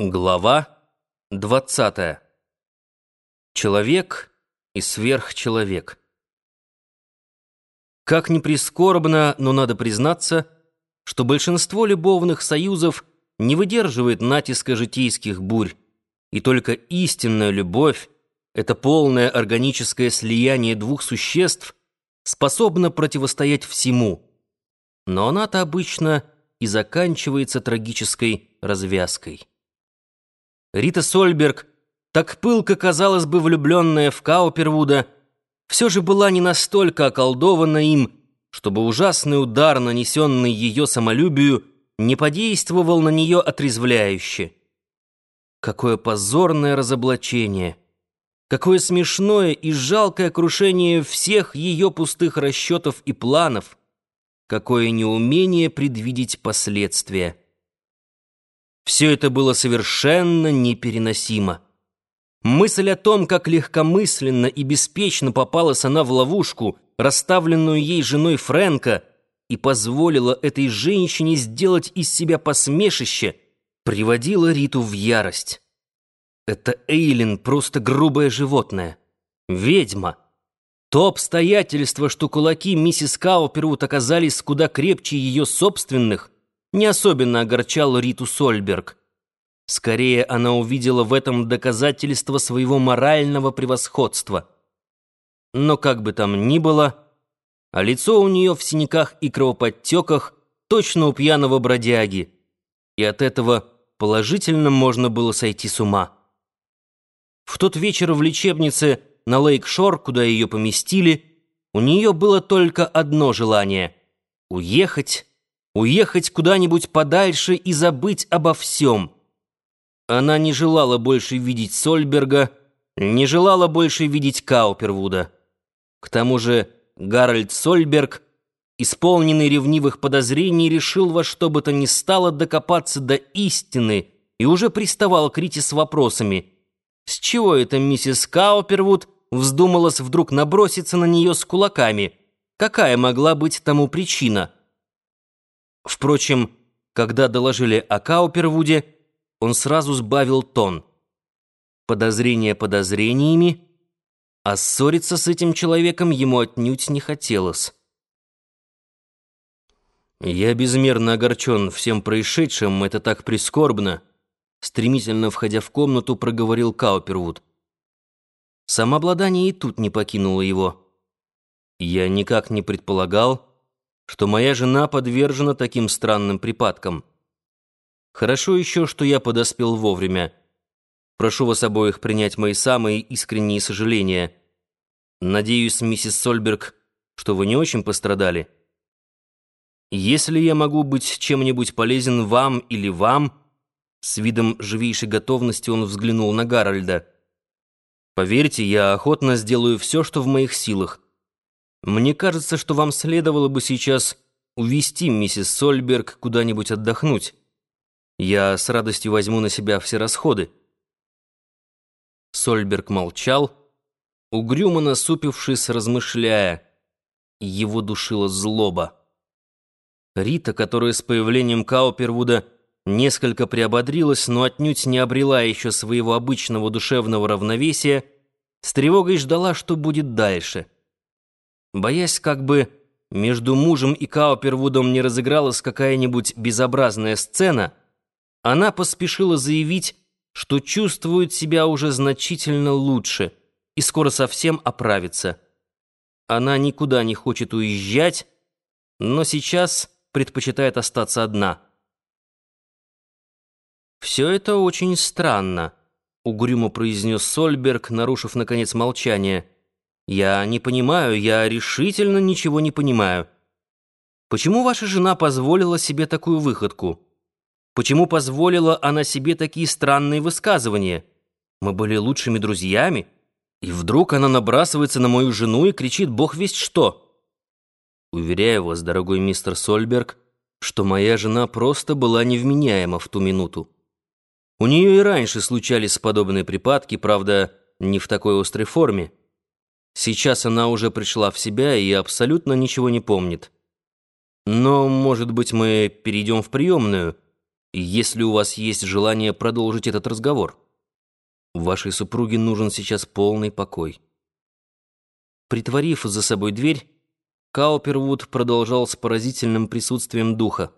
Глава 20. Человек и сверхчеловек. Как ни прискорбно, но надо признаться, что большинство любовных союзов не выдерживает натиска житейских бурь, и только истинная любовь, это полное органическое слияние двух существ, способна противостоять всему. Но она-то обычно и заканчивается трагической развязкой. Рита Сольберг, так пылко, казалось бы, влюбленная в Каупервуда, все же была не настолько околдована им, чтобы ужасный удар, нанесенный ее самолюбию, не подействовал на нее отрезвляюще. Какое позорное разоблачение! Какое смешное и жалкое крушение всех ее пустых расчетов и планов! Какое неумение предвидеть последствия! Все это было совершенно непереносимо. Мысль о том, как легкомысленно и беспечно попалась она в ловушку, расставленную ей женой Фрэнка, и позволила этой женщине сделать из себя посмешище, приводила Риту в ярость. Это Эйлин просто грубое животное. Ведьма. То обстоятельство, что кулаки миссис Каупервуд оказались куда крепче ее собственных – не особенно огорчал Риту Сольберг. Скорее, она увидела в этом доказательство своего морального превосходства. Но как бы там ни было, а лицо у нее в синяках и кровоподтеках точно у пьяного бродяги, и от этого положительно можно было сойти с ума. В тот вечер в лечебнице на Лейк-Шор, куда ее поместили, у нее было только одно желание — уехать уехать куда-нибудь подальше и забыть обо всем. Она не желала больше видеть Сольберга, не желала больше видеть Каупервуда. К тому же Гарольд Сольберг, исполненный ревнивых подозрений, решил во что бы то ни стало докопаться до истины и уже приставал к Рите с вопросами. С чего это миссис Каупервуд вздумалась вдруг наброситься на нее с кулаками? Какая могла быть тому причина? Впрочем, когда доложили о Каупервуде, он сразу сбавил тон. Подозрения подозрениями, а ссориться с этим человеком ему отнюдь не хотелось. «Я безмерно огорчен всем происшедшим, это так прискорбно», стремительно входя в комнату, проговорил Каупервуд. Самообладание и тут не покинуло его. «Я никак не предполагал, что моя жена подвержена таким странным припадкам. Хорошо еще, что я подоспел вовремя. Прошу вас обоих принять мои самые искренние сожаления. Надеюсь, миссис Сольберг, что вы не очень пострадали. Если я могу быть чем-нибудь полезен вам или вам, с видом живейшей готовности он взглянул на Гарольда. Поверьте, я охотно сделаю все, что в моих силах. Мне кажется, что вам следовало бы сейчас увести миссис Сольберг куда-нибудь отдохнуть. Я с радостью возьму на себя все расходы». Сольберг молчал, угрюмо насупившись, размышляя. Его душила злоба. Рита, которая с появлением Каупервуда несколько приободрилась, но отнюдь не обрела еще своего обычного душевного равновесия, с тревогой ждала, что будет дальше — Боясь, как бы между мужем и Каупервудом не разыгралась какая-нибудь безобразная сцена, она поспешила заявить, что чувствует себя уже значительно лучше и скоро совсем оправится. Она никуда не хочет уезжать, но сейчас предпочитает остаться одна. «Все это очень странно», — угрюмо произнес Сольберг, нарушив, наконец, молчание. «Я не понимаю, я решительно ничего не понимаю. Почему ваша жена позволила себе такую выходку? Почему позволила она себе такие странные высказывания? Мы были лучшими друзьями, и вдруг она набрасывается на мою жену и кричит «Бог весть что!» Уверяю вас, дорогой мистер Сольберг, что моя жена просто была невменяема в ту минуту. У нее и раньше случались подобные припадки, правда, не в такой острой форме. Сейчас она уже пришла в себя и абсолютно ничего не помнит. Но, может быть, мы перейдем в приемную. если у вас есть желание продолжить этот разговор. Вашей супруге нужен сейчас полный покой. Притворив за собой дверь, Каупервуд продолжал с поразительным присутствием духа.